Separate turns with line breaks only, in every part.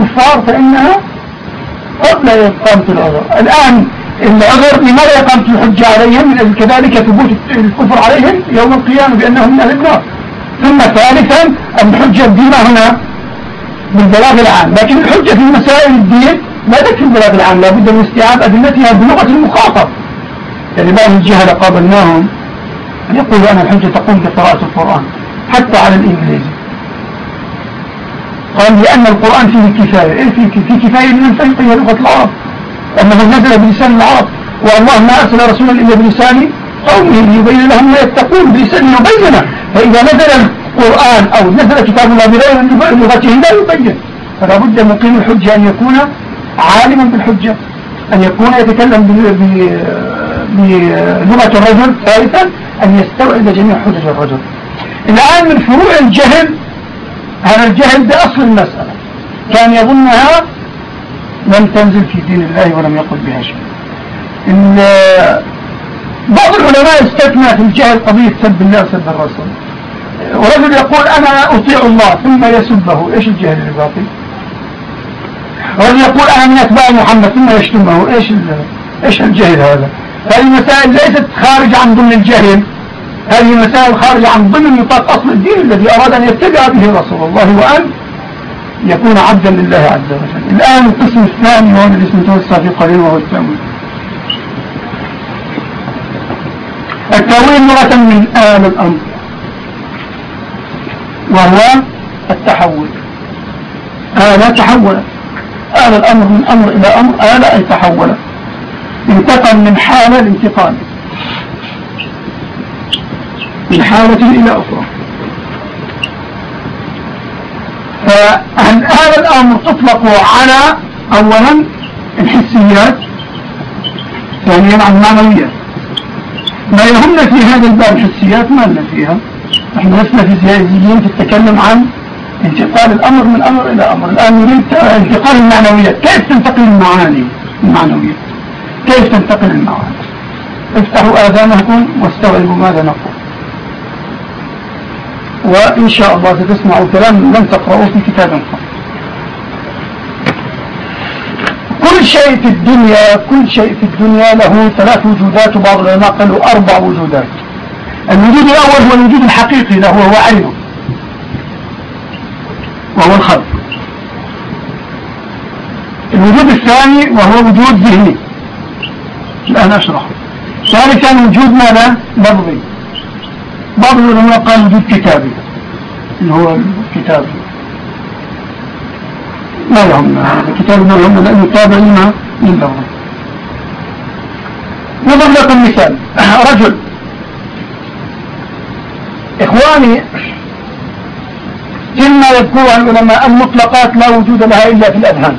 الكفار فإنها قبل إقامة العذر. الآن العذر لماذا إقامة الحجة عليهم كذلك ثبوت الكفر عليهم يوم القيامة بأنهم من أهل النار. ثم ثالثا الحجة الدين هنا بالبلاغ العام. لكن الحجة في مسائل الدين لا تكفي البلاغ العام. لابد من استيعاب أدلتها بلغة المخاطب. يعني بعض الجهل قابلناهم يقول أنا الحجة تقوم بقراءة القرآن حتى على الإنجليزي؟ قال لأن القرآن فيه كفاية. إيه في كفاية؟ لمن فيه لغة العرب. أنه نزل بلسان العرب. والله ما أرسل رسولا إلا بلسان قومه يبين لهم ما يتقون بلسان يبينه. فإذا نزل القرآن أو نزل كتاب الله بغير لغته لا يبين. فلا بد من قيم الحجة أن يكون عالما بالحجة. أن يكون يتكلم بلغة الرجل ثالثا أن يستوعب جميع حجج الرجل. الآن من فروع الجهل هذا الجهل بأصل المسألة. كان يظنها لم تنزل في دين الله ولم يقل بها شيء. بعض العلماء استثنى في الجهل قضية سب الله وسب الرسول. ورجل يقول أنا أطيع الله ثم يسبه إيش الجهل الباطل رجل يقول أنا من أتباع محمد ثم يشتمه إيش إيش الجهل هذا؟ هذه المسائل ليست خارج عن ضمن الجهل. هذه المسائل خارجة عن ضمن نطاق أصل الدين الذي أراد أن يتبع به رسول الله وأن يكون عبدا لله عز وجل. الآن القسم الثاني وهو الذي سنتوسع في قليل وهو التأويل. التأويل مرة من آل الأمر وهو التحول. آل تحول. آل الأمر من أمر إلى أمر آل أي تحول. انتقل من حالة لانتقال من حالة إلى أخرى. فهل هذا الأمر تطلق على أولا الحسيات ثانيا على المعنويات ما يهمنا في هذا الباب الحسيات ما لنا فيها. نحن لسنا في سياسيين تتكلم عن انتقال الأمر من أمر إلى أمر. الآن نريد انتقال المعنويات كيف تنتقل المعاني؟ المعنويات كيف تنتقل المعاني؟ افتحوا آذانكم واستوعبوا ماذا نقول. وإن شاء الله ستسمعوا كلام لن تقرأوه في كتاب خاص كل شيء في الدنيا كل شيء في الدنيا له ثلاث وجودات وبعض العلماء قالوا أربع وجودات. الوجود الأول هو الوجود الحقيقي له وهو عينه وهو الخلق. الوجود الثاني وهو وجود ذهني. الآن أشرح ثالثا وجود ماذا؟ لفظي بعض العلماء قال وجود كتابي اللي هو الكتاب لا يهمنا الكتاب لا يهمنا لأنه تابع لما؟ للغة نضرب لكم مثال. رجل. إخواني كما يذكر العلماء المطلقات لا وجود لها إلا في الأذهان.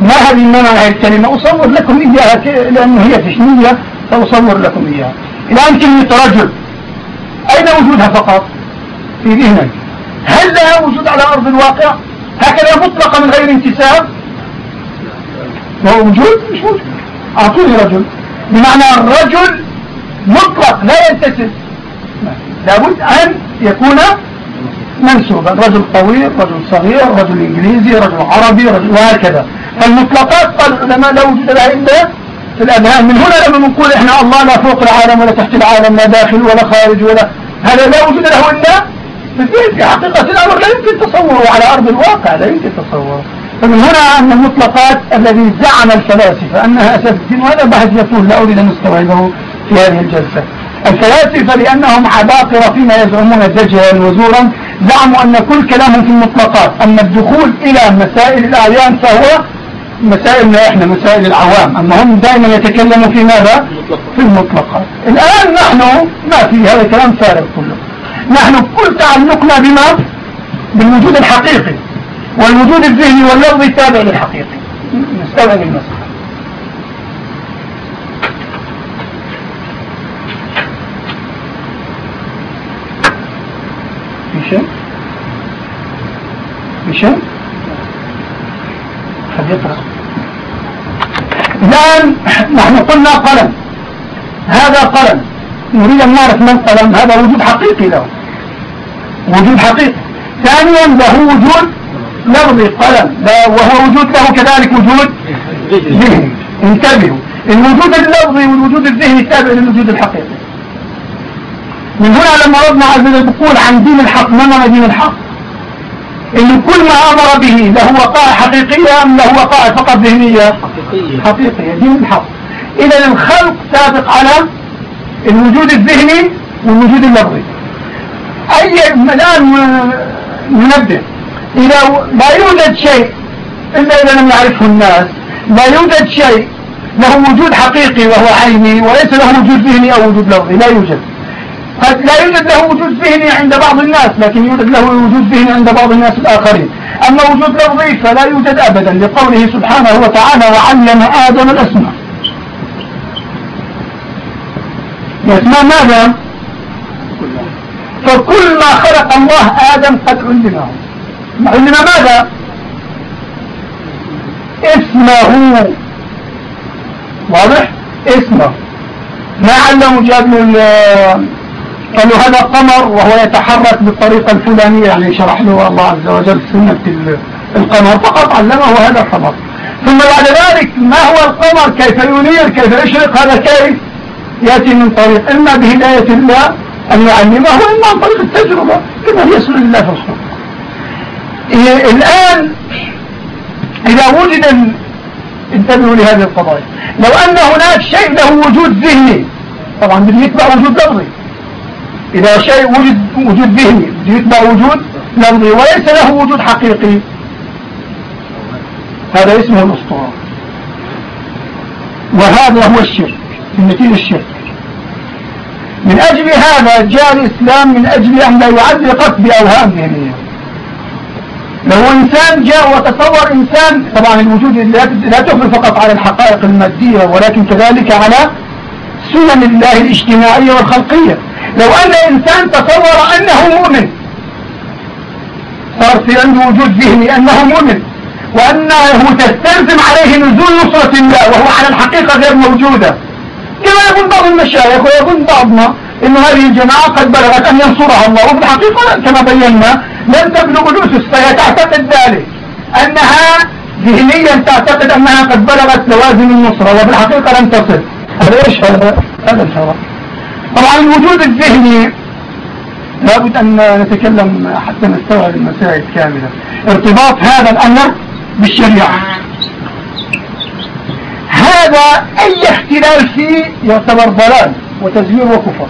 ما هذه معنى هذه الكلمة أصور لكم إياها لأنه هي تشمية فأصور لكم إياها. الآن كلمة رجل أين وجودها فقط؟ في ذهنك. هل لها وجود على أرض الواقع؟ هكذا مطلقة من غير انتساب. هو وجود؟ مش وجود. أعطوني رجل. بمعنى الرجل مطلق لا ينتسب. لابد أن يكون منسوبا. رجل طويل رجل صغير رجل إنجليزي رجل عربي رجل وهكذا. فالمطلقات قال العلماء لا وجود لها إلا في الأذهان من هنا لما نقول إحنا الله لا فوق العالم ولا تحت العالم لا داخل ولا خارج ولا هذا لا وجود له إلا في حقيقة الأمر لا يمكن تصوره على أرض الواقع لا يمكن تصوره. فمن هنا أن المطلقات الذي زعم الفلاسفة أنها أساس الدين وهذا بحث يطول لا أريد أن نستوعبه في هذه الجلسة. الفلاسفة لأنهم عباقرة فيما يزعمون دجلا وزورا زعموا أن كل كلامهم في المطلقات أما الدخول إلى مسائل الأعيان فهو مسائلنا إحنا مسائل العوام. أما هم دائما يتكلموا في ماذا؟ في المطلقات. الآن نحن ما في هذا كلام فارغ كله. نحن كل تعلقنا بما؟ بالوجود الحقيقي والوجود الذهني واللفظي تابع للحقيقي. نستوعب المسألة. في شيء؟ في يقرأ الآن نحن قلنا قلم. هذا قلم. نريد أن نعرف من قلم. هذا وجود حقيقي له. وجود حقيقي. ثانيا له وجود لفظي قلم. وهو وجود له كذلك وجود ذهني انتبهوا. الوجود اللفظي والوجود الذهني تابع للوجود الحقيقي. من هنا لما ربنا عز وجل يقول عن دين الحق ما معنى دين الحق؟ إن كل ما أمر به له وقائع حقيقية أم له وقائع فقط ذهنية؟ حقيقية. حقيقية دين الحق. إذا الخلق سابق على الوجود الذهني والوجود اللفظي. أي الان ننبه؟ إذا لا يوجد شيء إلا إذا لم يعرفه الناس لا يوجد شيء له وجود حقيقي وهو عيني وليس له وجود ذهني أو وجود لفظي لا يوجد. قد لا يوجد له وجود ذهني عند بعض الناس لكن يوجد له وجود ذهني عند بعض الناس الآخرين أما وجود لفظي فلا يوجد أبدا لقوله سبحانه وتعالى وعلم آدم الأسماء الأسماء ماذا؟ فكل ما خلق الله آدم قد علمه علم ماذا؟ اسمه واضح؟ اسمه ما علموا جاب قالوا هذا قمر وهو يتحرك بالطريقة الفلانية يعني شرح له الله عز وجل سنة القمر فقط علمه هذا القمر. ثم بعد ذلك ما هو القمر؟ كيف ينير؟ كيف يشرق؟ هذا كيف؟ يأتي من طريق إما بهداية الله أن يعلمه وإما عن طريق التجربة كما يسر الله في الخلق الآن إذا وجد انتبهوا لهذه القضايا. لو أن هناك شيء له وجود ذهني طبعا يتبع وجود لفظي إذا شيء وجد وجود ذهني يتبع وجود لفظي وليس له وجود حقيقي. هذا اسمه الأسطورة. وهذا هو الشرك النتيجة الشرك. من أجل هذا جاء الإسلام من أجل أن لا يعلق بأوهام ذهنية لو إنسان جاء وتصور إنسان طبعا الوجود لا تخبر فقط على الحقائق المادية ولكن كذلك على سنن الله الاجتماعية والخلقية. لو أن إنسان تصور أنه مؤمن صار في عنده وجود ذهني أنه مؤمن وأنه تستلزم عليه نزول نصرة الله وهو على الحقيقة غير موجودة. كما يقول بعض المشايخ ويقول بعضنا إن هذه الجماعة قد بلغت أن ينصرها الله وفي الحقيقة كما بينا لم تبلغ الأسس فهي تعتقد ذلك أنها ذهنيا تعتقد أنها قد بلغت لوازم النصرة وفي الحقيقة لم تصل. هذا إيش هذا؟ هذا الشرع طبعا الوجود الذهني لابد أن نتكلم حتى نستوعب المسائل كاملة. ارتباط هذا الأمر بالشريعة. هذا أي اختلال فيه يعتبر ضلال وتزوير وكفر.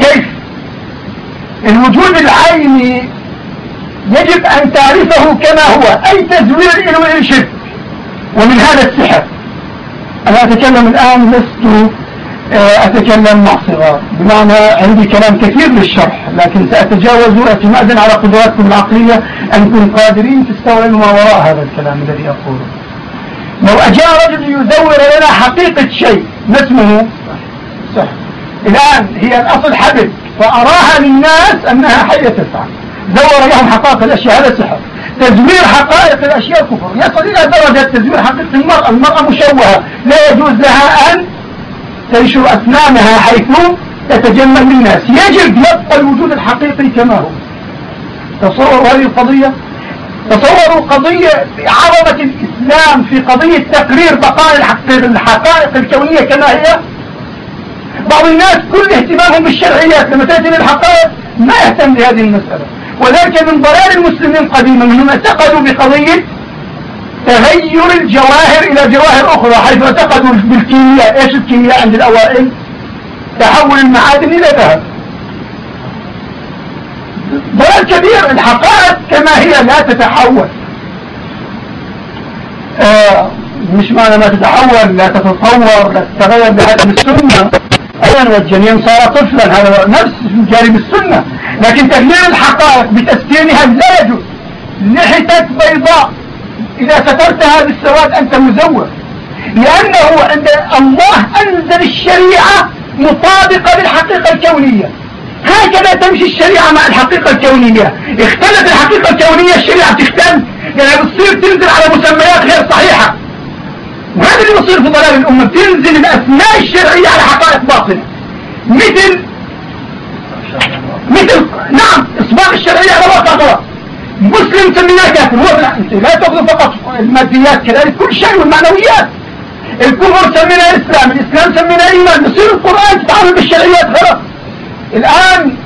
كيف؟ الوجود العيني يجب أن تعرفه كما هو. أي تزوير إلى شرك ومن هذا السحر. أنا أتكلم الآن لست أتكلم مع صغار. بمعنى عندي كلام كثير للشرح لكن سأتجاوز اعتمادا على قدراتكم العقلية أنكم قادرين تستوعبوا ما وراء هذا الكلام الذي أقوله. لو أجاء رجل يزور لنا حقيقة شيء ما اسمه صح الآن هي الأصل حبل فأراها للناس أنها حية تفعل زور لهم حقائق الأشياء هذا سحر. تزوير حقائق الأشياء كفر. يصل إلى درجة تزوير حقيقة المرأة المرأة مشوهة لا يجوز لها أن تنشر أسنانها حيث تتجمل للناس. يجب يبقى الوجود الحقيقي كما هو. تصوروا هذه القضية؟ تصوروا قضية عظمة الإسلام في قضية تقرير بقاء الحقائق الكونية كما هي. بعض الناس كل اهتمامهم بالشرعيات لما تأتي للحقائق ما يهتم بهذه المسألة. وذلك من ضلال المسلمين قديما منهم اعتقدوا بقضية تغير الجواهر إلى جواهر أخرى حيث اعتقدوا بالكيمياء. إيش الكيمياء عند الأوائل؟ تحول المعادن إلى ذهب. ضلال كبير. الحقائق كما هي لا تتحول. آه مش معنى ما تتحول لا تتطور لا تتغير بهذه السنة. أيضا والجنين صار طفلا. هذا نفس جانب السنة. لكن تغيير الحقائق بتسكينها لا يجوز. لحيتك بيضاء. إذا سترتها بالسواد أنت مزور لأنه عند الله أنزل الشريعة مطابقة للحقيقة الكونية. هكذا تمشي الشريعة مع الحقيقة الكونية. اختلف الحقيقة الكونية الشريعة تختلف لأنها بتصير تنزل على مسميات غير صحيحة. وهذا اللي بصير في ضلال الأمة. تنزل الأسماء الشرعية على حقائق باطلة. مثل مثل نعم إصباغ الشرعية على واقع مسلم سميناه كافر هو لا تأخذ فقط الماديات كذلك كل شيء والمعنويات. الكفر سمينا اسلام الإسلام سمينا ايمان نصير القرآن تتعامل بالشرعيات غلط. الآن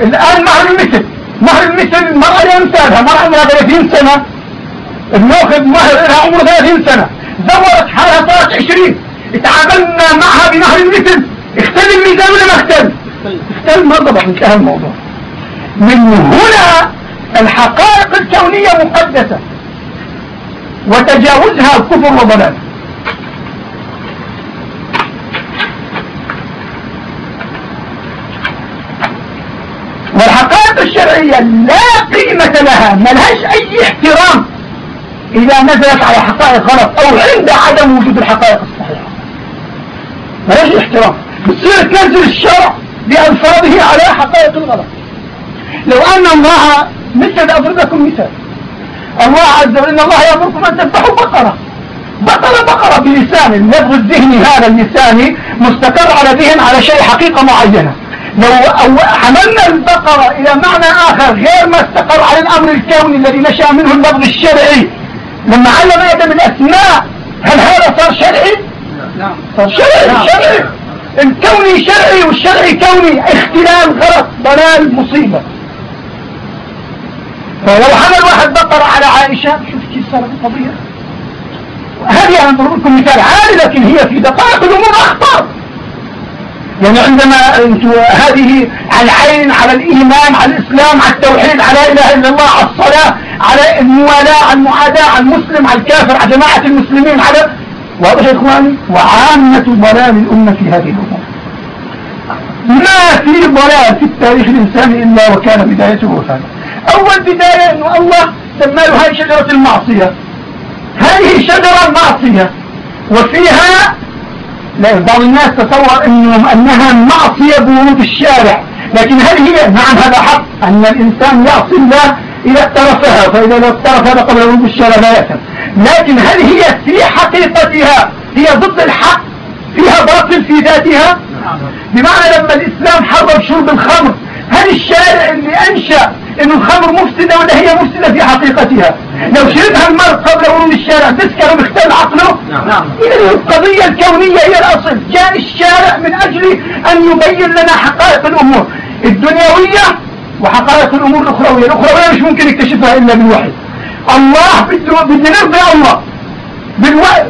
الآن مهر المثل. مهر المثل المرأة يمثالها مرأة عمرها 30 سنة بناخذ مهر لها عمره 30 سنة. زورت حالها طلعت 20 اتعاملنا معها بمهر المثل. اختل الميزان ولا ما اختل؟ اختل ما ضبط انتهى الموضوع. من هنا الحقائق الكونية مقدسة. وتجاوزها الكفر وضلال والحقائق الشرعية لا قيمة لها ما لهاش أي احترام إذا نزلت على حقائق غلط أو عند عدم وجود الحقائق الصحيحة. ما لهاش احترام. بتصير تنزل الشرع بألفاظه على حقائق الغلط. لو أن الله مثل أضرب لكم مثال؟ الله عز وجل إن الله يأمركم أن تذبحوا بقرة. بقرة بقرة بلسان اللفظ الذهني هذا اللساني مستقر على ذهن على شيء حقيقة معينة. لو حملنا البقرة إلى معنى آخر غير ما استقر على الأمر الكوني الذي نشأ منه اللفظ الشرعي. لما علم آدم الأسماء هل هذا صار شرعي؟ نعم. صار شرعي نعم. شرعي. الكوني شرعي والشرعي كوني. اختلال غلط ضلال مصيبة. فلو حمل واحد بقرة على عائشة شوف كيف صارت القضية. هذه أنا أضرب لكم مثال عالي لكن هي في دقائق الأمور أخطر. يعني عندما هذه على العين على الإيمان على الإسلام على التوحيد على لا إله إلا الله على الصلاة على الموالاة على المعاداة على المسلم على الكافر على جماعة المسلمين على واضح يا إخواني وعامة ضلال الأمة في هذه الأمور. ما في ضلال في التاريخ الإنساني إلا وكان بدايته وفاته أول بداية أنه الله سمى له هذه شجرة المعصية. هذه شجرة معصية وفيها بعض الناس تصور إنه أنها معصية بورود الشارع. لكن هل هي نعم هذا حق؟ أن الإنسان يعصي الله إذا اقترفها فإذا لو اقترف هذا قبل ورود الشارع لا يأثم. لكن هل هي في حقيقتها؟ هي ضد الحق؟ فيها باطل في ذاتها؟ بمعنى لما الإسلام حرم شرب الخمر هل الشارع اللي أنشأ إنه الخمر مفسدة ولا هي مفسدة في حقيقتها. لو شربها المرض قبل ورود الشارع تسكر وبيختل عقله؟ نعم. إذا القضية الكونية هي الأصل. جاء الشارع من أجل أن يبين لنا حقائق الأمور الدنيوية وحقائق الأمور الأخروية. الأخروية مش ممكن يكتشفها إلا بالوحي الله بده بده نرضي الله. بالوحي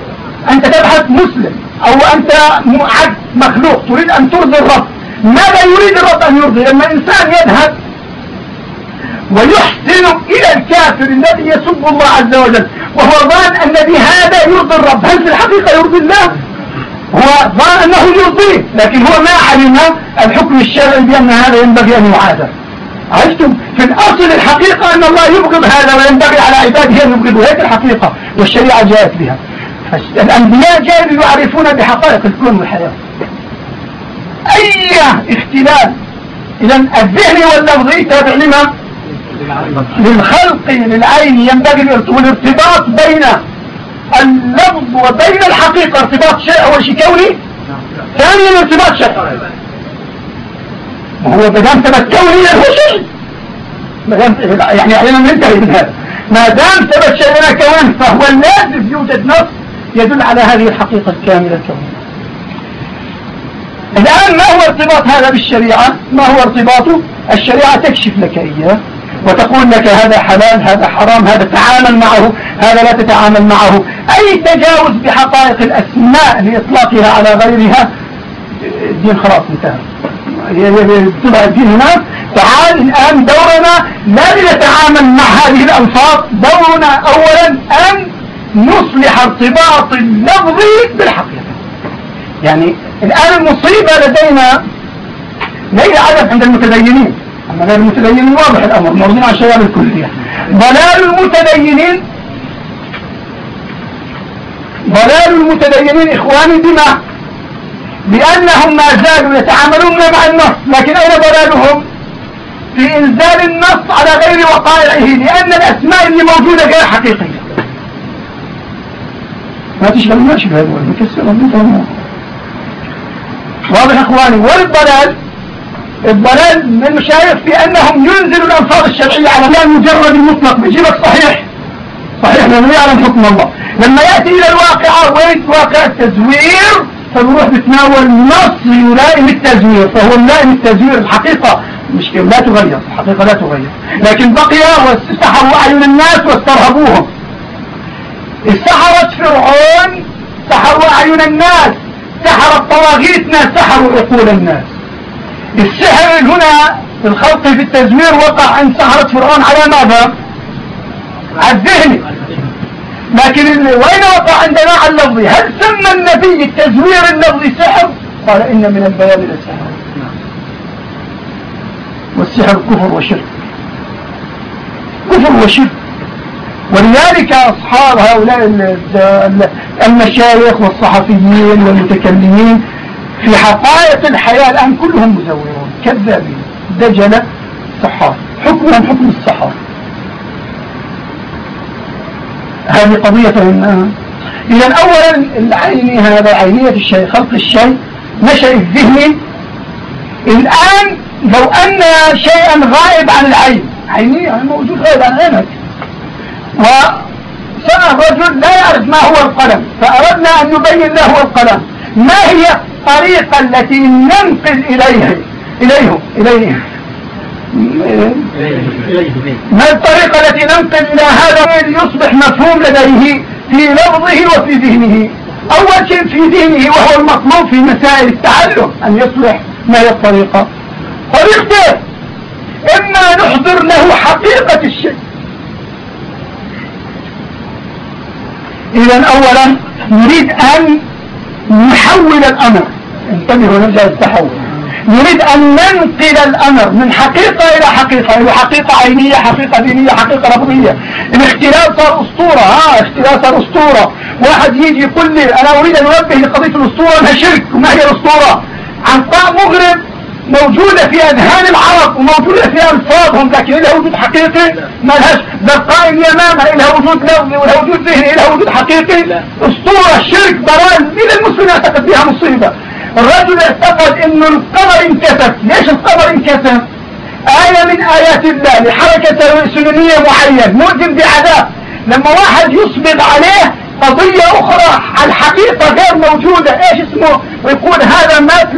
أنت تبحث مسلم أو أنت عبد مخلوق تريد أن ترضي الرب. ماذا يريد الرب أن يرضي؟ لما إنسان يذهب ويحسن إلى الكافر الذي يسب الله عز وجل. وهو ظان أن بهذا يرضي الرب. هل في الحقيقة يرضي الله؟ هو ظان أنه يرضيه. لكن هو ما علم الحكم الشرعي بأن هذا ينبغي أن يعادل عرفتم في الأصل الحقيقة أن الله يبغض هذا وينبغي على عباده أن يبغضوا هذه الحقيقة. والشريعة جاءت بها. الأنبياء جاءوا يعرفون بحقائق الكون والحياة. أي اختلال؟ إذا الذهني واللفظي تابع لما؟ للخلق للعين ينبغي الارتباط بين اللفظ وبين الحقيقة. ارتباط شيء أول شيء كوني. ثانيا الارتباط شيء. هو مدام ثبت كوني هو شيء. يعني أحيانا ننتهي من هذا. ما دام ثبت شيء لنا كون فهو لازم يوجد نص يدل على هذه الحقيقة الكاملة الكونية. الآن ما هو ارتباط هذا بالشريعة؟ ما هو ارتباطه؟ الشريعة تكشف لك إياه. وتقول لك هذا حلال هذا حرام هذا تعامل معه هذا لا تتعامل معه. أي تجاوز بحقائق الأسماء لإطلاقها على غيرها؟ الدين خلاص انتهى. الدين هناك تعال الآن دورنا. لا لنتعامل مع هذه الألفاظ. دورنا أولا أن نصلح ارتباط اللفظ بالحقيقة. يعني الآن المصيبة لدينا ليس عدد عند المتدينين. أما غير المتدينين واضح الأمر مرضين عن شباب الكلية. ضلال المتدينين ضلال المتدينين إخواني بما؟ لأنهم ما زالوا يتعاملون مع النص لكن أين ضلالهم؟ في إنزال النص على غير وقائعه لأن الأسماء اللي موجودة غير حقيقية. ما تشغل ما تشغل واضح أخواني والضلال الضلال من المشايخ في أنهم ينزلوا الألفاظ الشرعية على لا مجرد المطلق. بيجيبك صحيح. صحيح لأنه يعلم حكم الله. لما يأتي إلى الواقع وين واقع التزوير فبروح بتناول نص يلائم التزوير فهو يلائم التزوير الحقيقة. مش لا تغير الحقيقة لا تغير. لكن بقي واستحروا أعين الناس واسترهبوهم. استحرت فرعون سحروا أعين الناس سحر الطواغيت ناس سحروا عقول الناس. السحر هنا الخلق في التزوير وقع عند سحرة فرعون على ماذا؟ على الذهن. لكن وين وقع عندنا على اللفظي هل سمى النبي التزوير اللفظي سحر؟ قال إن من البيان للسحر والسحر كفر وشرك. كفر وشرك. ولذلك أصحاب هؤلاء المشايخ والصحفيين والمتكلمين في حقائق الحياة الآن كلهم مزورون كذابين دجلة صحار حكمهم حكم الصحار هذه قضية إذا أولا العيني هذا عينية الشيء خلق الشيء نشأ الذهني الآن لو أن شيئا غائب عن العين عيني يعني موجود غائب عن عينك. رجل لا يعرف ما هو القلم فأردنا أن نبين له القلم. ما هي الطريقة التي ننقل إليه؟ إليه إليه. ما الطريقة التي ننقل إلى هذا ليصبح مفهوم لديه في لفظه وفي ذهنه؟ أول شيء في ذهنه وهو المطلوب في مسائل التعلم أن يصبح ما هي الطريقة؟ طريقته إما نحضر له حقيقة الشيء. إذا أولا نريد أن نحول الأمر. انتبهوا نرجع التحول نريد أن ننقل الأمر من حقيقة إلى حقيقة. إلى حقيقة عينية حقيقة دينية حقيقة لفظية الاختلاف صار أسطورة ها اختلاف صار أسطورة واحد يجي يقول لي أنا أريد أن أنبه لقضية الأسطورة. أنها شرك؟ وما هي الأسطورة؟ عن مغرب. موجودة في أذهان العرب وموجودة في ألفاظهم لكن لها وجود حقيقي ما لهاش بقاء اليمامة لها وجود لفظي ولها وجود ذهني لها وجود حقيقي. أسطورة شرك ضلال من المسلم أعتقد بها مصيبة. الرجل اعتقد انه القمر انكسف ليش القمر انكسف آية من آيات الله لحركة سنونية معين مؤذن بعذاب. لما واحد يصبغ عليه قضية أخرى الحقيقة غير موجودة. إيش اسمه؟ ويقول هذا مات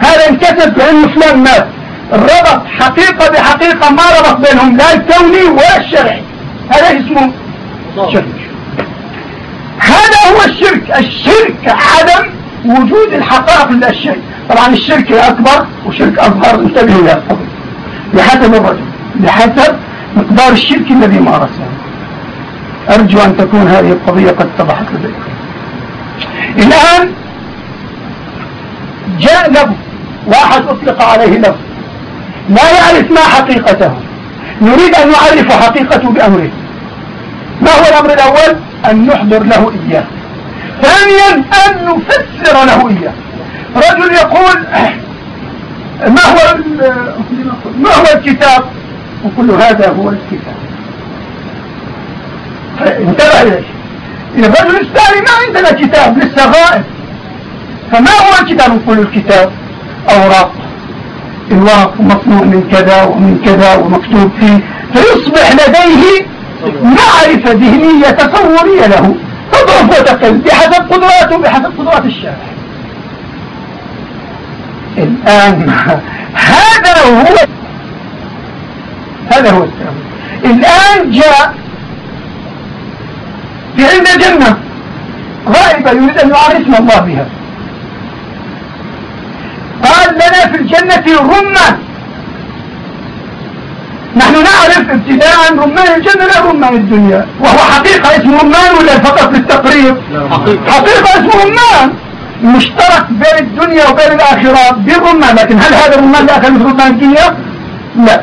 هذا انكسب لأنه فلان مات. الربط حقيقة بحقيقة ما ربط بينهم لا الكوني ولا الشرعي. هذا اسمه؟ شرك. هذا هو الشرك. الشرك عدم وجود الحقائق للشيء طبعا الشرك الأكبر وشرك أصغر انتبهوا يا صديق بحسب الرجل بحسب مقدار الشرك الذي مارسه. أرجو أن تكون هذه القضية قد اتضحت لديكم الآن جاء لفظ واحد أطلق عليه لفظ لا يعرف ما حقيقته. نريد أن نعرف حقيقته بأمره. ما هو الأمر الأول؟ أن نحضر له إياه. ثانيا أن نفسر له إياه. رجل يقول ما هو ما هو الكتاب؟ وكل هذا هو الكتاب. انتبه إليه الرجل الثاني ما عندنا كتاب لسه غائب. فما هو الكتاب نقول الكتاب أوراق. الورق مصنوع من كذا ومن كذا ومكتوب فيه. فيصبح لديه معرفة ذهنية تصورية له. تضرب وتقل بحسب قدراته بحسب قدرات الشارع. الآن هذا هو هذا هو السبب. الآن جاء في عند الجنة. غائبة يريد أن يعرفنا الله بها. قال لنا في الجنة رمان نحن نعرف ابتداء رمان الجنة لا رمان الدنيا. وهو حقيقة اسمه رمان ولا فقط للتقريب حقيقة, حقيقة اسمه رمان. مشترك بين الدنيا وبين الآخرة بالرمان لكن هل هذا الرمان الآخر مثل رمان الدنيا؟ لا.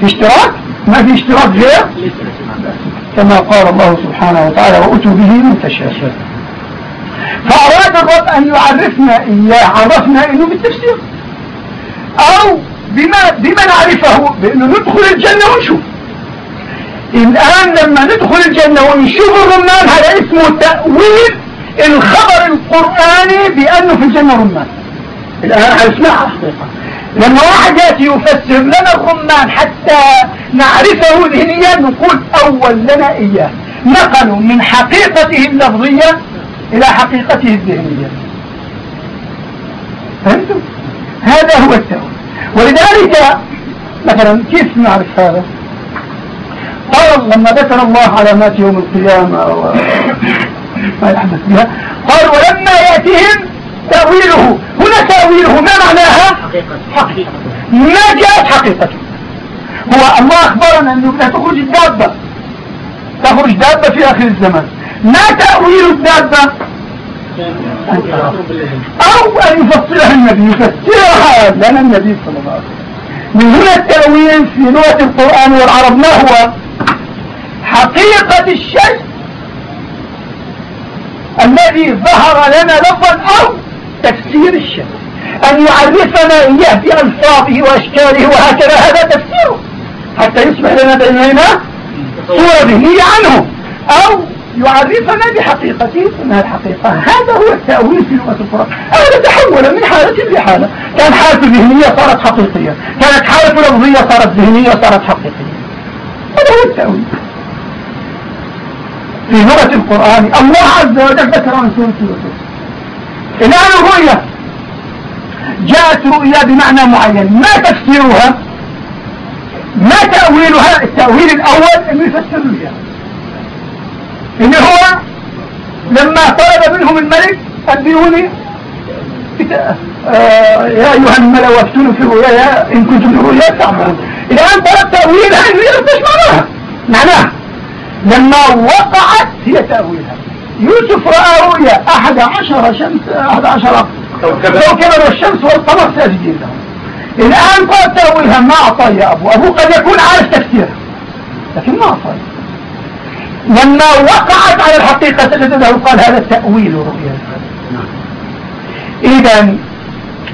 في اشتراك؟ ما في اشتراك غير؟ كما قال الله سبحانه وتعالى وأتوا به متشابه فأراد الرب أن يعرفنا إياه عرفنا إنه بالتفسير. أو بما, بما نعرفه بأنه ندخل الجنة ونشوف. الآن لما ندخل الجنة ونشوف الرمان هذا اسمه تأويل الخبر القرآني بأنه في الجنة رمان الآن عرفناها حقيقة. لما واحد يأتي يفسر لنا الرمان حتى نعرفه ذهنيا نقول أول لنا إياه. نقلوا من حقيقته اللفظية إلى حقيقته الذهنية. فهمتم؟ هذا هو التأويل ولذلك مثلا كيف نعرف هذا؟ قال لما ذكر الله علامات يوم القيامة وما يحدث بها. قال ولما يأتيهم تأويله. هنا تأويله ما معناها؟ حقيقة. ما جاءت حقيقته هو الله أخبرنا أنه تخرج الدابة. تخرج دابة في آخر الزمان. ما تأويل الدابة؟ أو أن يفصلها النبي يفسرها لنا النبي صلى الله عليه وسلم. من هنا التأويل في لغة القرآن والعرب ما هو؟ حقيقة الشيء الذي ظهر لنا لفظا أو تفسير الشيء أن يعرفنا إياه بألفاظه وأشكاله وهكذا هذا تفسيره حتى يصبح لنا بيننا صورة ذهنية عنه. أو يعرفنا بحقيقته. إنها الحقيقة. هذا هو التأويل في لغة القرآن. هذا تحول من حالة لحالة كان حالة ذهنية صارت حقيقية. كانت حالة لفظية صارت ذهنية صارت حقيقية. هذا هو التأويل. في لغة القرآن الله عز وجل ذكر عن سورة الآن الرؤية. جاءت رؤيا بمعنى معين. ما تفسيرها؟ ما تأويلها؟ التأويل الأول أن يفسر الرؤيا. اللي هو لما طلب منهم الملك أنبئوني آه يا أيها الملأ وافتونوا في الرؤيا إن كنتم في الرؤيا تعملون. الآن طلب تأويلها إن يردش معناها. معناها لما وقعت هي تأويلها. يوسف رأى رؤيا أحد عشر شمس أحد عشر كوكبا والشمس والقمر ساجدين. له الآن قال تأويلها ما أعطى يا أبو. أبو قد يكون عارف تفسيرها لكن ما أعطى لما وقعت على الحقيقة سجد له قال هذا تأويل رؤيا. إذا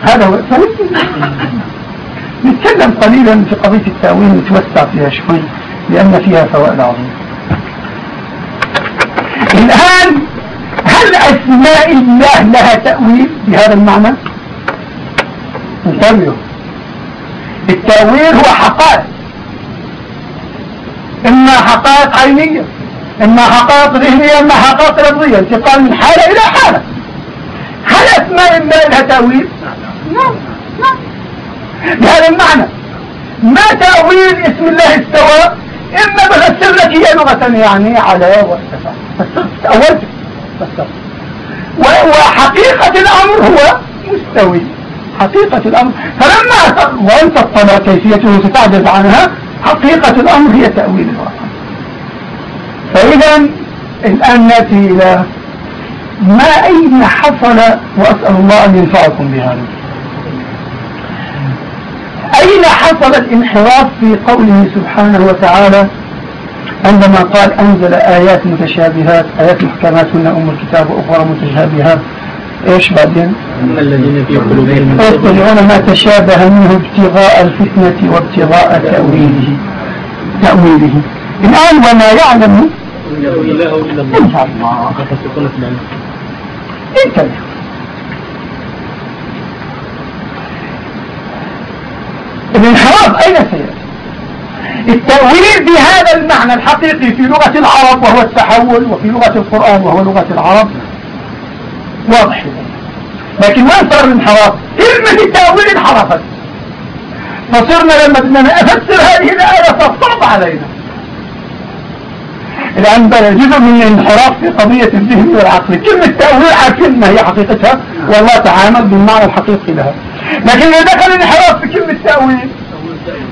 هذا هو نتكلم قليلا في قضية التأويل نتوسع فيها شوي لأن فيها فوائد عظيمة. الآن هل أسماء الله لها تأويل بهذا المعنى؟ انتبهوا التأويل هو حقائق. إما حقائق عينية إما حقائق ذهنية إما حقائق لفظية. انتقال من حالة إلى حالة. هل أسماء الله لها تأويل؟ نعم نعم بهذا المعنى. ما تأويل اسم الله استوى؟ إما بفسر لك هي لغة يعني على وارتفع فسرت تأولت وحقيقة الأمر هو مستوي. حقيقة الأمر. فلما وأنت تطلع كيفيته تتعجز عنها حقيقة الأمر هي تأويل الواقع فإذا الآن نأتي إلى ما أين حصل وأسأل الله أن ينفعكم بهذا. أين حصل الانحراف في قوله سبحانه وتعالى عندما قال أنزل آيات متشابهات آيات محكمات هن أم الكتاب وأخرى متشابهات. إيش بعدين؟ الذين في قلوبهم يطلعون ما تشابه منه ابتغاء الفتنة وابتغاء تأويله. تأويله. الآن وما يعلم إلا الله. انتبه. الانحراف أين سيأتي التأويل بهذا المعنى الحقيقي في لغة العرب وهو التحول وفي لغة القرآن وهو لغة العرب. واضح. لكن ما صار الانحراف كلمة التأويل انحرفت. فصرنا لما بدنا نفسر هذه الآية فصعب علينا. الآن بقى جزء من الانحراف في قضية الذهن والعقل. كلمة تأويل عارفين ما هي حقيقتها والله تعامل بالمعنى الحقيقي لها. لكن إذا دخل الانحراف في كلمة تأويل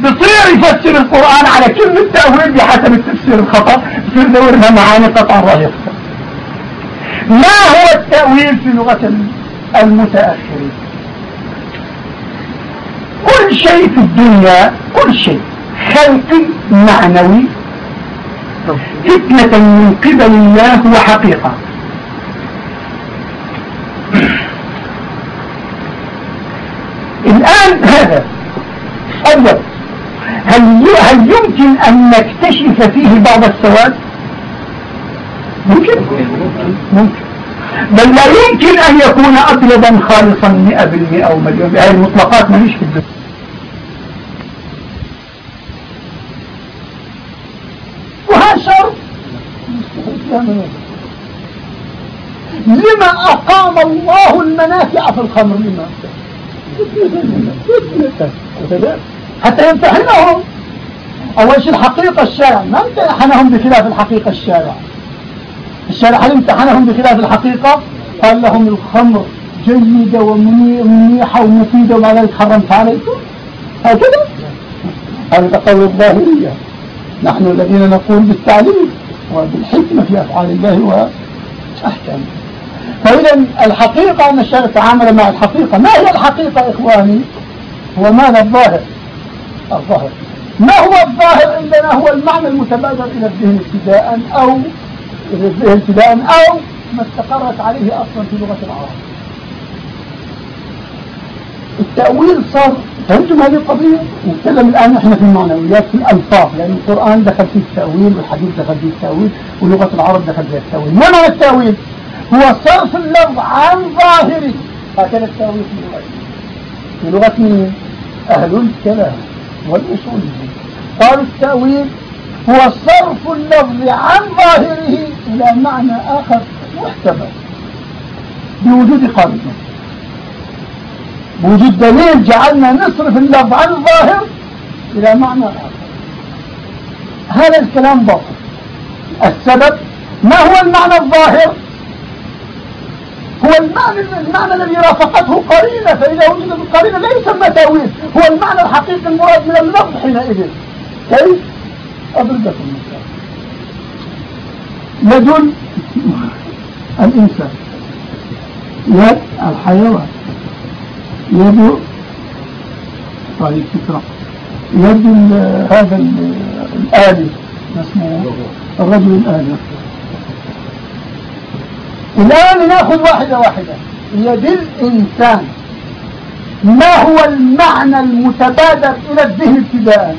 بصير يفسر القرآن على كلمة تأويل بحسب التفسير الخطأ بصير دورها معاني قطعا راجعة ما هو التأويل في لغة المتأخرين؟ كل شيء في الدنيا كل شيء. خلق معنوي فتنة من قبل الله هو الآن هذا. أول هل هل يمكن أن نكتشف فيه بعض السواد؟ ممكن. ممكن. بل لا يمكن أن يكون أبيضا خالصا مئة بالمئة أو مليون هذه المطلقات ماليش في الدنيا. وهاشر لما أقام الله المنافع في الخمر؟ لما أقام. حتى يمتحنهم أول شيء الحقيقة الشارع. ما امتحنهم بخلاف الحقيقة الشارع. الشارع هل امتحنهم بخلاف الحقيقة؟ قال لهم الخمر جيدة ومنيحة ومفيدة وما ذلك حرمت عليكم. هكذا هذا قول الظاهرية. نحن الذين نقول بالتعليم وبالحكمة في أفعال الله وأحكامه. فإذا الحقيقة أن الشارع تعامل مع الحقيقة ما هي الحقيقة إخواني؟ هو ماذا الظاهر. الظاهر. ما هو الظاهر عندنا؟ هو المعنى المتبادر إلى الذهن ابتداء أو إلى الذهن ابتداء أو ما استقرت عليه أصلا في لغة العرب. التأويل صار فهمتم هذه القضية؟ نتكلم الآن إحنا في المعنويات في الألفاظ. لأن يعني القرآن دخل فيه التأويل والحديث دخل فيه التأويل ولغة العرب دخل فيها التأويل. ما معنى التأويل؟ هو صرف اللفظ عن ظاهره. هكذا التأويل في لغة في لغة مين؟ أهل الكلام والأصوليين قالوا التأويل هو صرف اللفظ عن ظاهره إلى معنى آخر محتمل. بوجود قابل بوجود دليل جعلنا نصرف اللفظ عن الظاهر إلى معنى آخر. هذا الكلام باطل. السبب ما هو المعنى الظاهر؟ هو المعنى المعنى الذي رافقته قرينة فإذا وجدت القرينة لا يسمى تأويل هو المعنى الحقيقي المراد من اللفظ حينئذ. كيف؟ أضرب لكم يد الإنسان. يد الحيوان. يد طيب فكرة يد هذا الآلي. اسمه؟ الرجل الآلي. الآن نأخذ واحدة واحدة. يد الإنسان ما هو المعنى المتبادر إلى الذهن ابتداء؟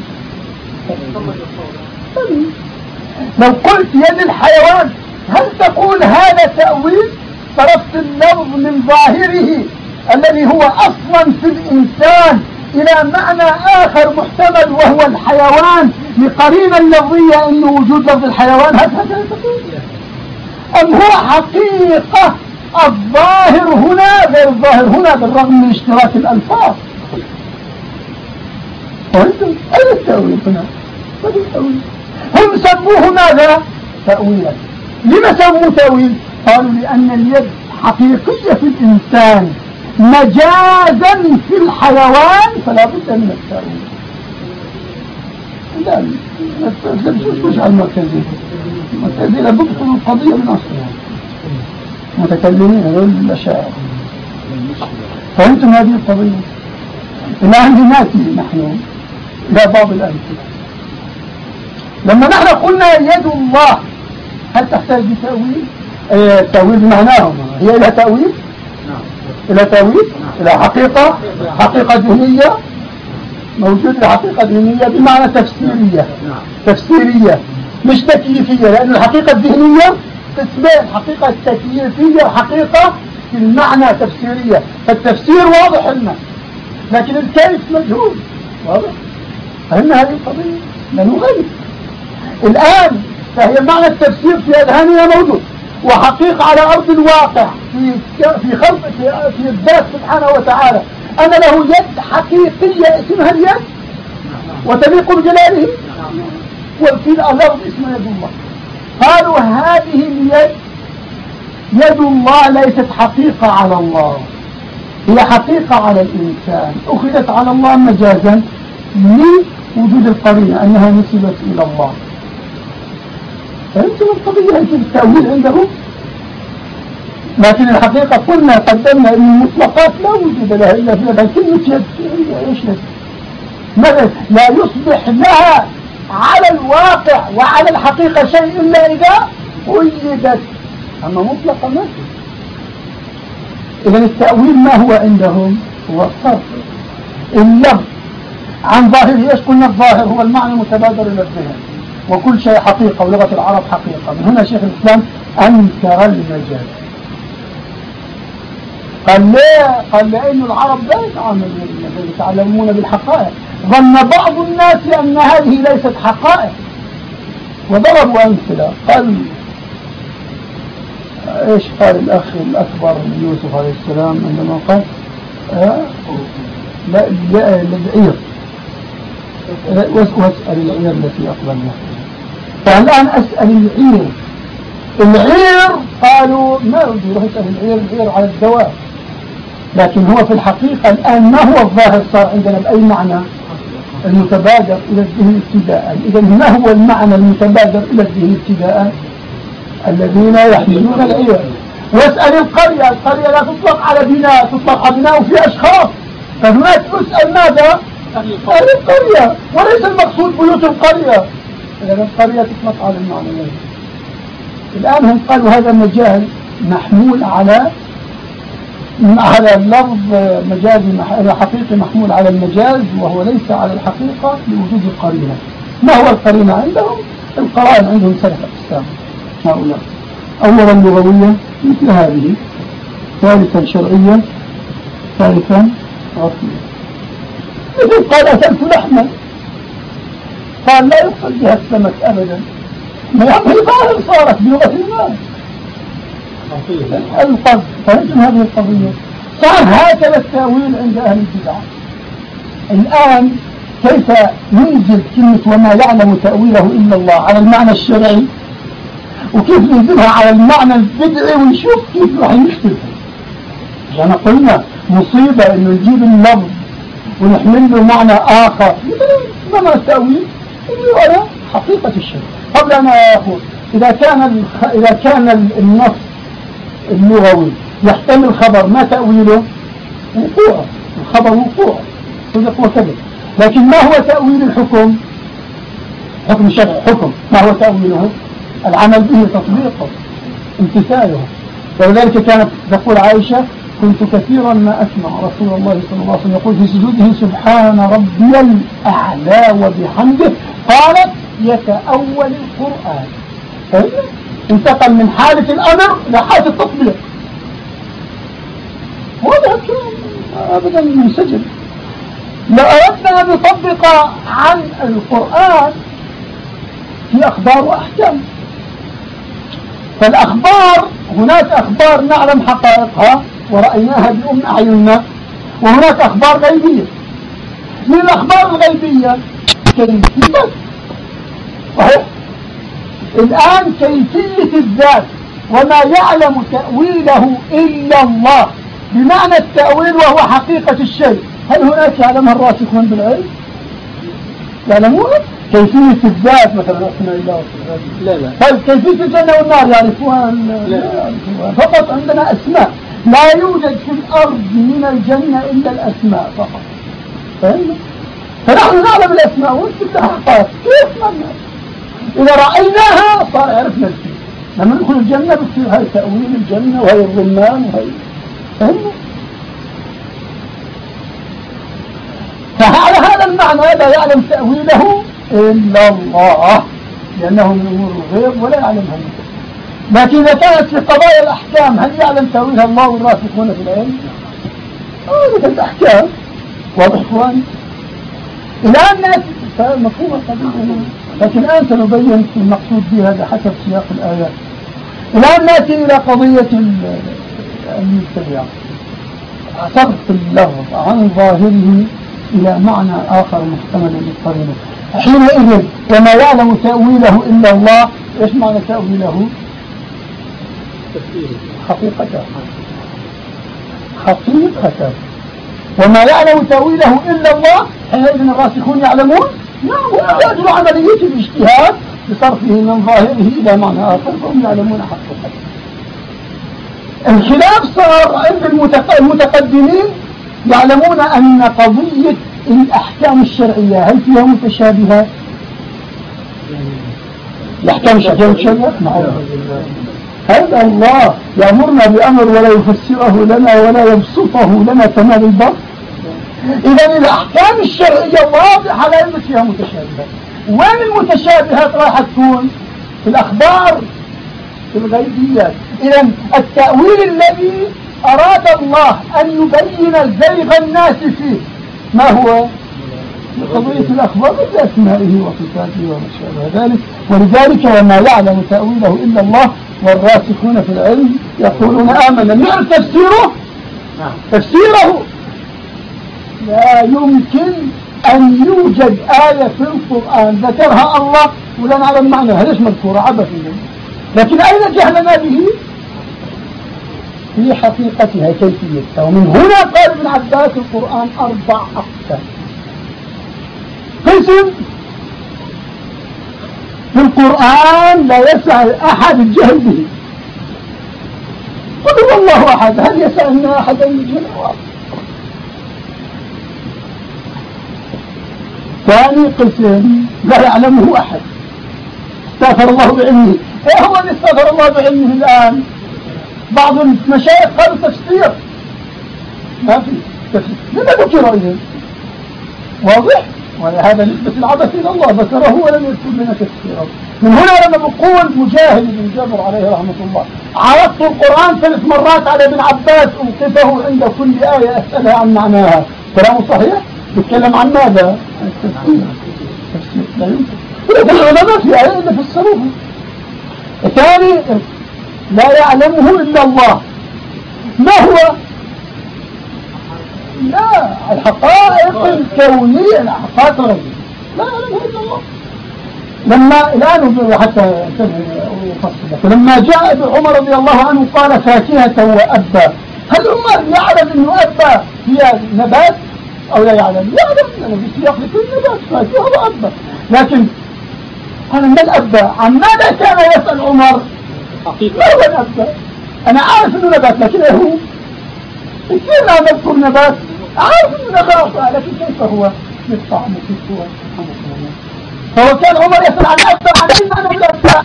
لو قلت يد الحيوان هل تقول هذا تأويل؟ صرفت اللفظ من ظاهره الذي هو أصلا في الإنسان إلى معنى آخر محتمل وهو الحيوان. لقرينة لفظية أنه وجود لفظ الحيوان هكذا أم هو حقيقة؟ الظاهر هنا غير الظاهر هنا بالرغم من اشتراك الألفاظ؟ أين التأويل هنا؟ هم سموه ماذا؟ تأويلا لما سموه تأويل؟ قالوا لأن اليد حقيقية في الإنسان مجازا في الحيوان فلا بد من التأويل لا تلبسوش على المركزية المركزية بيدخلوا القضية من أصلها متكلمين غير الأشاعر فهمتم هذه القضية؟ الآن ناتي نحن إلى بعض الأمثلة. لما نحن قلنا يد الله هل تحتاج لتأويل؟ آه، تأويل معناه. هي إلى تأويل؟ إلى تأويل؟ إلى حقيقة؟ حقيقة دينية؟ موجود حقيقة دينية بمعنى تفسيرية. تفسيرية مش تكييفية لأن الحقيقة الذهنية قسمين حقيقة تكييفية وحقيقة في المعنى تفسيرية. فالتفسير واضح لنا لكن الكيف مجهول. واضح. فهمنا هذه القضية لأنه غير الآن فهي معنى التفسير في أذهاننا موجود. وحقيقة على أرض الواقع في في خلق في, الذات سبحانه وتعالى أن له يد حقيقية اسمها اليد وتليق بجلاله. وفي الأرض اسمها يد الله. قالوا هذه اليد يد الله ليست حقيقة على الله. هي حقيقة على الإنسان. أخذت على الله مجازا لوجود القرينة أنها نسبت إلى الله. فهمتم القضية في التأويل عندهم؟ لكن الحقيقة قلنا قدمنا أن المطلقات لا وجود لها إلا في كلمة يد إيش ماذا؟ لا يصبح لها على الواقع وعلى الحقيقة شيء إلا إذا قيدت أما مطلقة ما إذا التأويل ما هو عندهم؟ هو الصرف. اللفظ عن ظاهره إيش قلنا الظاهر هو المعنى المتبادر إلى الذهن. وكل شيء حقيقة ولغة العرب حقيقة. من هنا شيخ الإسلام أنكر المجاز. قال ليه قال لأن العرب لا يتعاملون يتعلمون بالحقائق. ظن بعض الناس أن هذه ليست حقائق. وضربوا أمثلة. قال إيش قال الأخ الأكبر يوسف عليه السلام عندما قال؟ لا لا العير. واسأل العير التي أقبلنا. فالآن أسأل العير. العير قالوا ما يروح يسأل العير العير على الدواء. لكن هو في الحقيقة الآن ما هو الظاهر صار عندنا بأي معنى؟ المتبادر إلى الذهن ابتداء. إذا ما هو المعنى المتبادر إلى الذهن ابتداء؟ الذين يحملون العير واسأل القرية. القرية لا تطلق على بناء تطلق على بناء في أشخاص. فهناك تسأل ماذا؟ أهل القرية. وليس المقصود بيوت القرية. إذا القرية تطلق على المعنى الآن هم قالوا هذا مجال محمول على على اللفظ مجازي حقيقي محمول على المجاز وهو ليس على الحقيقة لوجود القرينة. ما هو القرينة عندهم؟ القرائن عندهم ثلاث أقسام هؤلاء. أولا لغوية مثل هذه. ثالثا شرعية ثالثا عرفية مثل قال أكلت لحما قال لا يقصد بها السمك أبدا. ما ظاهر صارت بلغة الناس القصد فهمتم هذه القضية؟ صار هكذا التأويل عند أهل البدع. الآن كيف ننزل كلمة وما يعلم تأويله إلا الله على المعنى الشرعي؟ وكيف ننزلها على المعنى البدعي ونشوف كيف راح نختلف يعني قلنا مصيبة إنه نجيب اللفظ ونحمل له معنى آخر. ما التأويل؟ على حقيقة الشيء قبل أن أقول إذا كان إذا كان النص اللغوي يحتمل خبر ما تأويله؟ وقوع. الخبر وقوع. هو كذب. لكن ما هو تأويل الحكم؟ حكم الشرع حكم. ما هو تأويله؟ العمل به تطبيقه امتثاله ولذلك كانت تقول عائشة كنت كثيرا ما أسمع رسول الله صلى الله عليه وسلم يقول في سجوده سبحان ربي الأعلى وبحمده قالت يتأول القرآن انتقل من حالة الأمر لحالة التطبيق وهذا أبدا منسجم لو أردنا أن نطبق عن القرآن في أخبار وأحكام. فالأخبار هناك أخبار نعلم حقائقها ورأيناها بأم أعيننا وهناك أخبار غيبية. من الأخبار الغيبية كيفية صحيح؟ الآن كيفية الذات وما يعلم تأويله إلا الله. بمعنى التأويل وهو حقيقة الشيء. هل هناك يعلمها الراسخون بالعلم؟ يعلمون؟ كيفية الذات مثلا أسماء الله لا لا. طيب كيفية الجنة والنار يعرفوها فقط عندنا أسماء. لا يوجد في الأرض من الجنة إلا الأسماء فقط. فهمنا؟ فنحن نعلم الأسماء وانت تحقق كيف الناس إذا رأيناها صار عرفنا لما ندخل الجنة بتصير هاي تأويل الجنة وهي الرمان وهي فهمنا؟ فعلى هذا المعنى لا يعلم تأويله إلا الله لأنه من أمور الغيب ولا يعلمها لكن إذا كانت في قضايا الأحكام هل يعلم تأويلها الله والراسخون في العلم؟ هذه الأحكام. واضح إخواني؟ الآن نأتي مفهوم القضية لكن الآن سنبين المقصود بهذا حسب سياق الآيات. الآن نأتي إلى قضية المبتدع صرف اللفظ عن ظاهره إلى معنى آخر محتمل للقرينة. حينئذ وما يعلم تأويله إلا الله إيش معنى تأويله؟ حقيقة حقيقة وما يعلم تأويله إلا الله حينئذ الراسخون يعلمون ويحتاج عملية الاجتهاد بصرفه من ظاهره إلى معنى آخر فهم يعلمون حقيقة الخلاف صار عند المتقدمين يعلمون أن قضية الأحكام الشرعية هل فيها متشابهات؟ الأحكام الشرعية نعم. هذا الله يأمرنا بأمر ولا يفسره لنا ولا يبسطه لنا تمام البر إذا الأحكام الشرعية واضحة لا يوجد فيها متشابهات وين المتشابهات راح تكون؟ في الأخبار في الغيبيات. إذا التأويل الذي أراد الله أن يبين زيغ الناس فيه ما هو؟ قضية الأخبار بأسمائه وصفاته وما شابه ذلك. ولذلك وما يعلم تأويله إلا الله والراسخون في العلم يقولون آمنا نعرف تفسيره؟ نعم. تفسيره لا يمكن أن يوجد آية في القرآن. ذكرها الله ولا نعلم معناها ليش مذكورة عبث. لكن أين جهلنا به؟ في حقيقتها كيفيتها. ومن هنا قال ابن عباس القرآن أربع أقسام. قسم في القرآن لا يسأل أحد الجهل به قل هو الله أحد. هل يسألنا أحد أن يجهل ثاني قسم لا يعلمه أحد. استغفر الله بعلمه. إيه هو اللي استغفر الله بعلمه الآن؟ بعض المشايخ قالوا تفسير. ما في تفسير. لما ذكر إذن؟ واضح؟ ولهذا نسبة العبث إلى الله. ذكره ولم يذكر لنا تفسيره. من هنا لما بقول مجاهد بن جبر عليه رحمة الله. عرضت القرآن ثلاث مرات على ابن عباس أوقفه عند كل آية أسألها عن معناها. كلامه صحيح؟ يتكلم عن ماذا؟ التفسير التفسير لا يمكن ولكن العلماء في آية إلا فسروها الثاني لا يعلمه إلا الله. ما هو؟ لا الحقائق الكونية الحقائق الغيبية لا يعلمه إلا الله. لما الآن حتى يفصل لما جاء عمر رضي الله عنه قال فاكهة وأبا. هل عمر يعلم أنه أبا؟ هي نبات؟ أو لا يعلم. يعلم أنه في سياق لكل نبات فاكهة وأبا لكن قال ما الأبا عن ماذا كان يسأل عمر؟ حقيقة. ما هو الأبا أنا عارف أنه نبات لكن هو؟ كثير لا نذكر نبات. عارف أنه نبات لكن كيف هو؟ طعمه كيف هو؟ فهو كان عمر يسأل عن الأبا عن أي معنى الأبا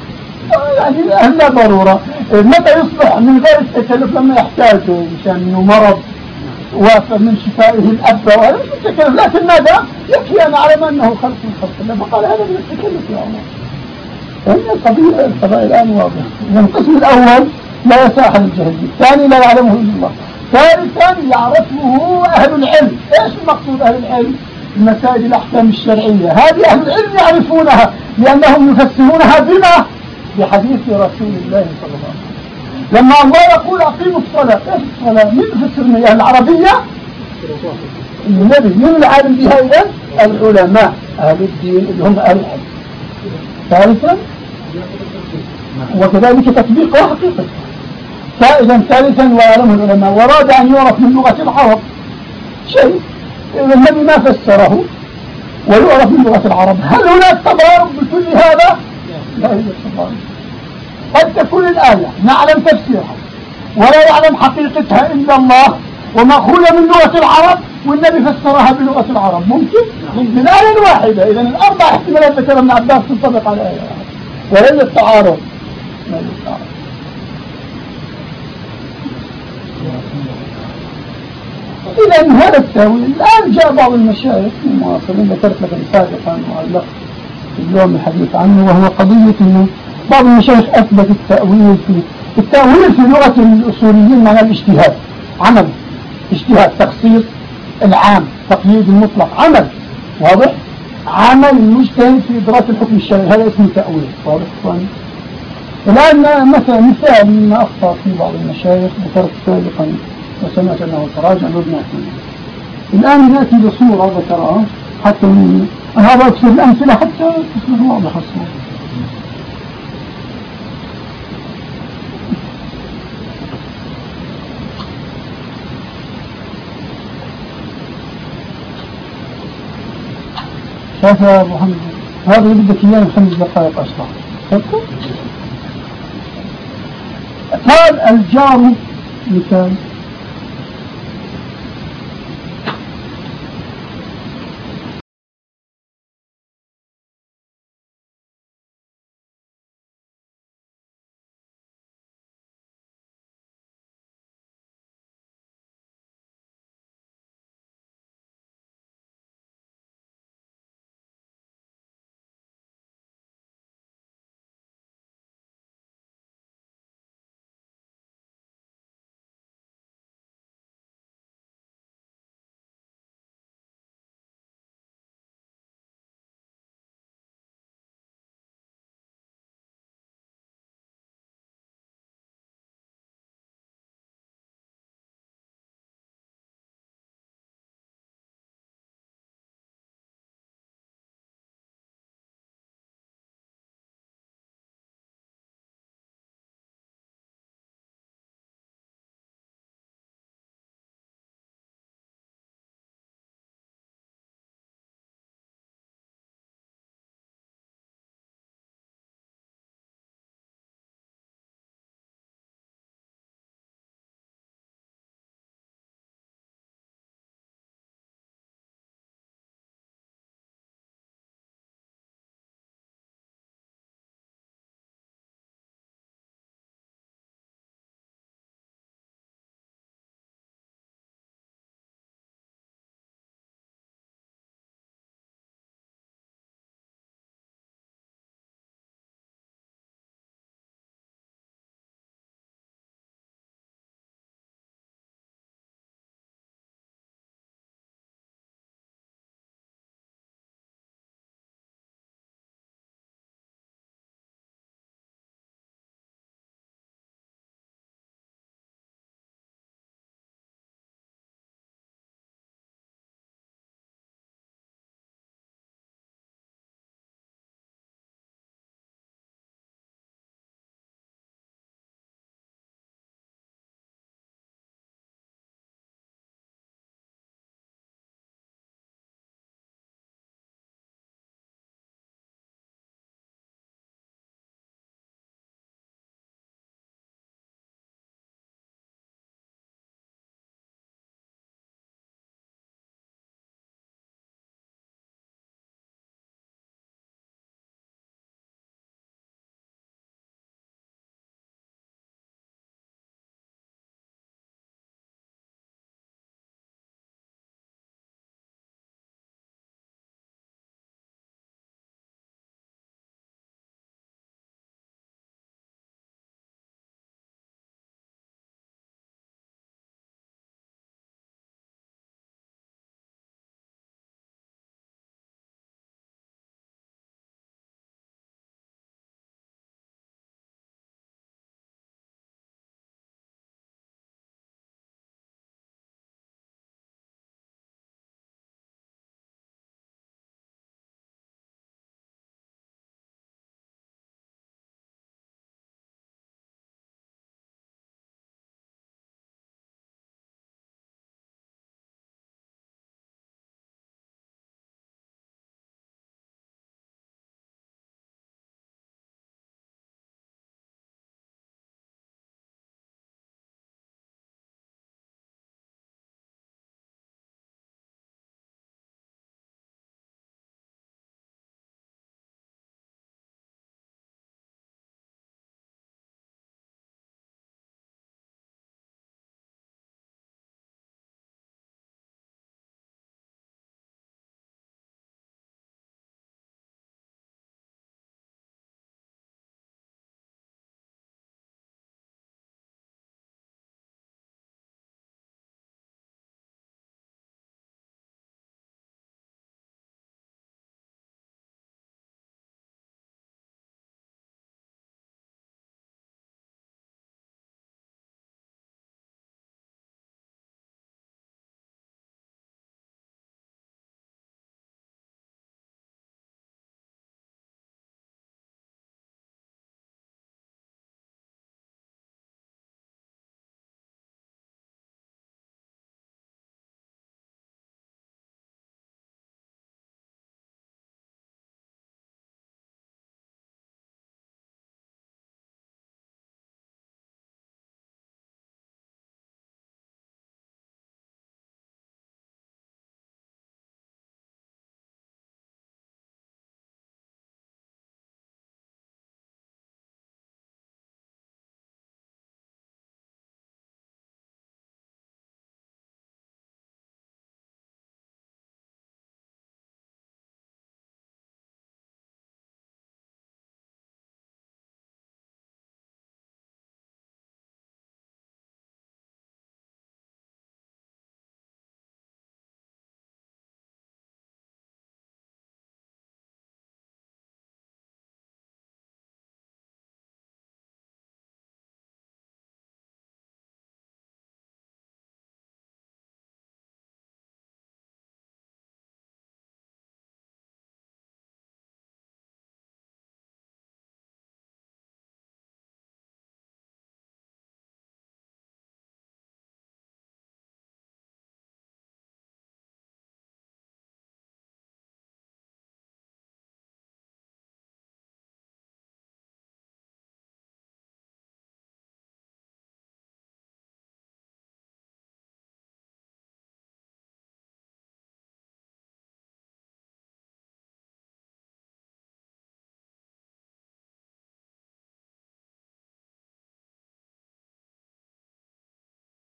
يعني لا ضرورة. متى يصبح من غير التكلف لما يحتاجه مشان إنه مرض. ومن شفائه الأب وهذا التكلف لكن ماذا؟ يكفي أن أعلم أنه خلق من خلق. الله فقال هذا من التكلف يا عمر. فهي القضية القضايا الآن واضحة القسم الأول لا يساح الجهل الثاني لا يعلمه إلا الله. ثالثا يعرفه أهل العلم. إيش المقصود أهل العلم؟ المسائل الأحكام الشرعية. هذه أهل العلم يعرفونها لأنهم يفسرونها بما؟ بحديث رسول الله صلى الله عليه وسلم. لما الله يقول أقيموا الصلاة إيش الصلاة؟ من فسرنا يعني العربية؟ النبي. من العالم بها إذا؟ العلماء. أهل الدين اللي هم أهل الحديث ثالثا وكذلك تطبيقها حقيقة. فإذا ثالثا ويعلمه العلماء. وراد أن يعرف من لغة العرب شيء النبي ما فسره ويعرف من لغة العرب. هل هناك تضارب بكل هذا؟ لا يوجد تضارب. قد تكون الآية. نعلم تفسيرها. ولا يعلم حقيقتها إلا الله. ومأخوذة من لغة العرب. والنبي فسرها بلغة العرب. ممكن؟ من آية واحدة. إذا الأربع احتمالات ذكر ابن عباس تنطبق على آية وهي التعارض إذا هذا التأويل. الآن جاء بعض المشايخ المعاصرين ذكرت لكم سابقا معلق اليوم الحديث عنه. وهو قضية أنه بعض المشايخ أثبت التأويل في التأويل في لغة الأصوليين معنى الاجتهاد عمل. اجتهاد تخصيص العام تقييد المطلق عمل. واضح؟ عمل مجتهد في إدراك الحكم الشرعي. هذا اسمه تأويل. واضح؟ إخواني الآن مثلا مثال مما أخطأ في بعض المشايخ ذكرت سابقا وسمعت أنه تراجع وابن الآن نأتي بصورة ذكرها حتى هذا أكثر الأمثلة حتى تصبح واضحة. الصورة شاف يا أبو حمد هذا اللي بدك إياه خمس دقائق أشرح قال الجار مثال